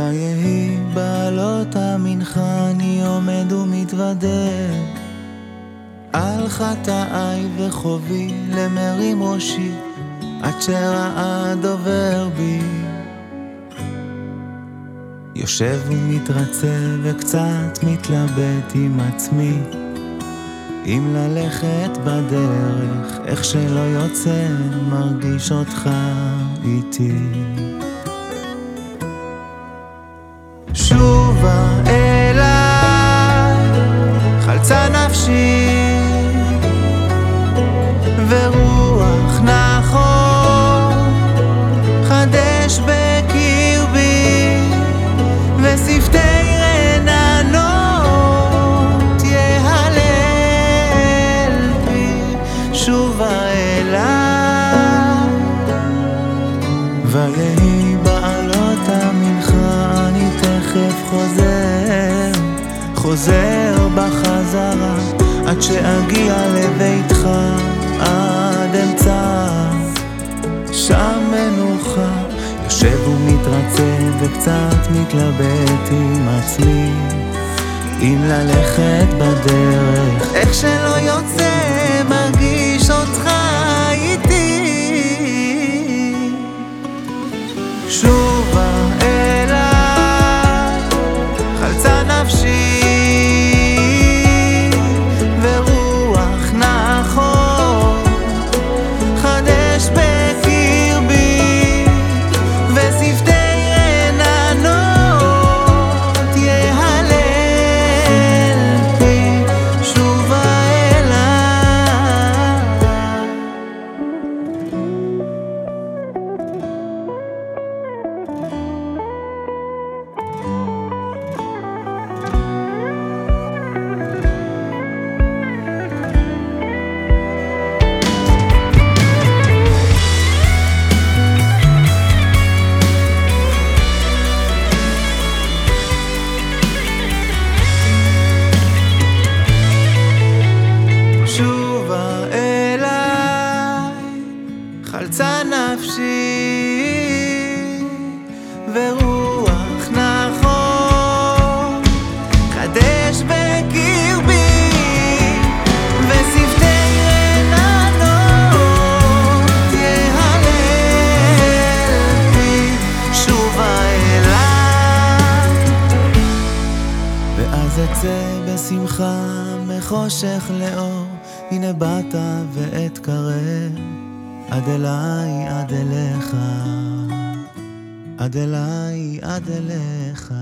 ויהי בעלות המנחה אני עומד ומתוודה על חטאי וחובי למרים ראשי עד שראה דובר בי. יושב ומתרצה וקצת מתלבט עם עצמי. אם ללכת בדרך, איך שלא יוצא, מרגיש אותך איתי. חלצה נפשי, ורוח נכון, חדש בקרבי, ושפתי רננות יהלל בי, שובה אליי, ויהי חוזר בחזרה, עד שאגיע לביתך, עד אמצע, שם מנוחה, יושב ומתרצה וקצת מתלבט עם עצמי, אם ללכת בדרך, איך שלא יוצא, מרגיש אותך ואז אצא בשמחה מחושך לאור, הנה באת ואתקרב, עד אליי, עד אליך, עד אליי, עד אליך.